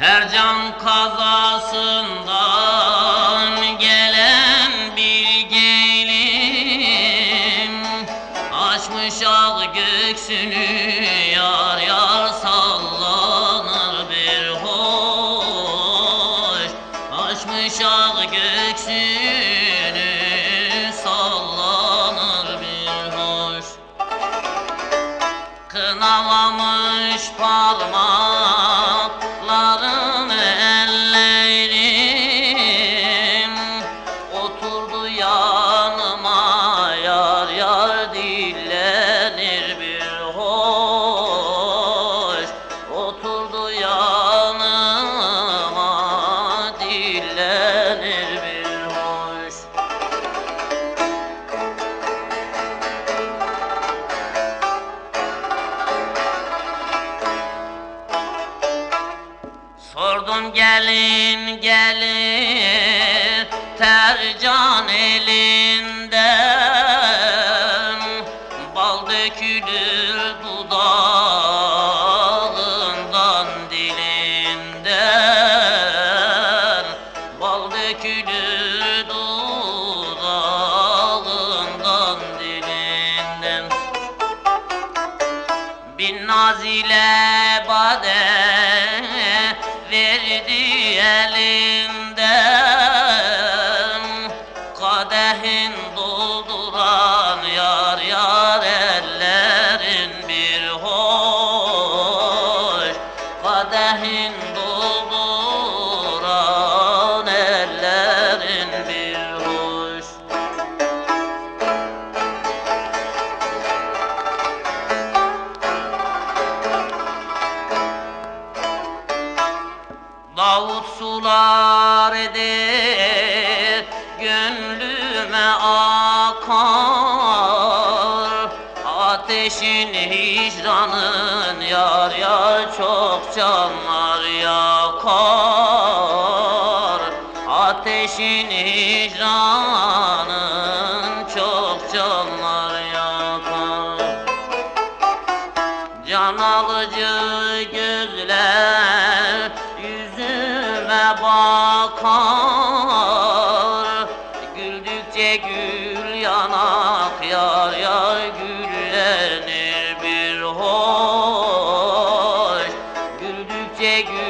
Tercan kazasından gelen bir Açmış ağ göksünü yar yar sallanır bir hoş. Açmış ağ göksünü sallanır bir hoş. Kınalamış parmaklarını Sordum gelin gelin tercan elinden. Bal dökülür dudağından dilinden. Bal dökülür dudağından dilinden. Bin nazile bade Sular eder gönlüme akar. Ateşin hicranın yar yar çok canlar yakar. Ateşin hicranın çok canlar yakar. Can alıcı gözler bakar. Güldükçe gül yanak yar yar güllenir bir hoş. Güldükçe gül